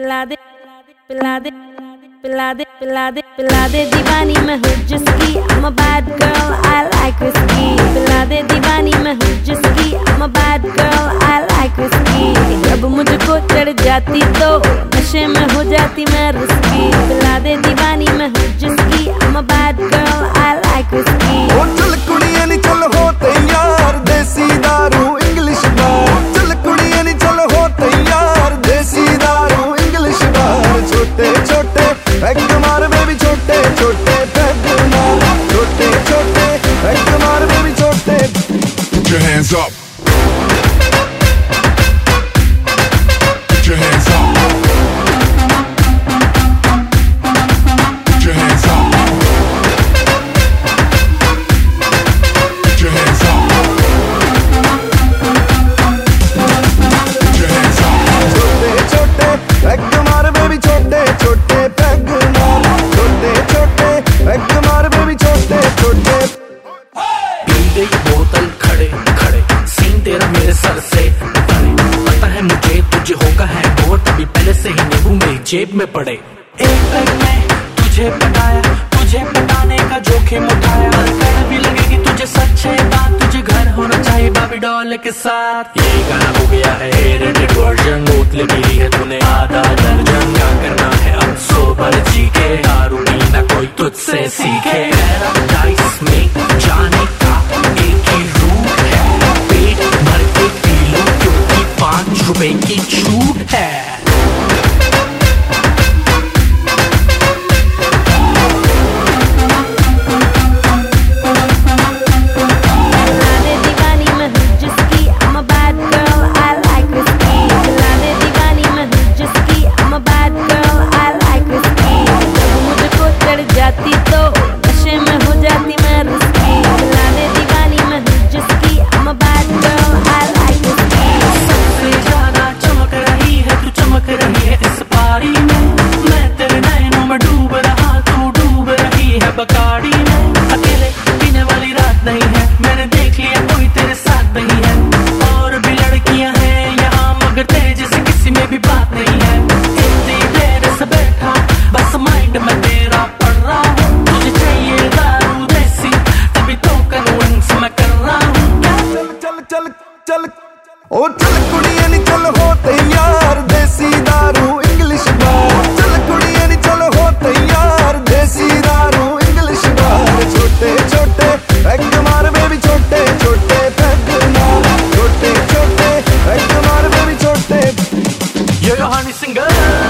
पिला दे पिला दे पिला दे दीवानी मैं हूँ जिसकी I'm a bad girl, I like whiskey. पिला दे दीवानी मैं हूँ जिसकी I'm a bad girl, I like whiskey. जब मुझको चढ़ जाती तो नशे में हो जाती मैं रिस्की पिला दे up. मेरी जेब में पड़े। एक पैग में तुझे पटाया तुझे पटाने का जोखिम उठाया। और कड़वी लगेगी तुझे सच्चे बात तुझे घर होना चाहिए बाबी डॉल के साथ। ये गाना हो गया है रेडेड वर्जन बोतलें पी है तूने। आधा दर्जन क्या करना है अब सोबर जी के दारू पीना कोई तुझसे सीखे। पैराडाइस में जाने का एक ही रूट है। पेट भर के पी लो क्योंकि पाँच रुपए की छूट है। चल चल। ओ चल कुड़िए नी चल हो तैयार देसी दारू इंग्लिश बार चल कुड़िए नी चल हो तैयार देसी दारू इंग्लिश बार छोटे छोटे पैग मार बेबी छोटे छोटे मार छोटे छोटे पैग मार बेबी छोटे। yo, honey singer.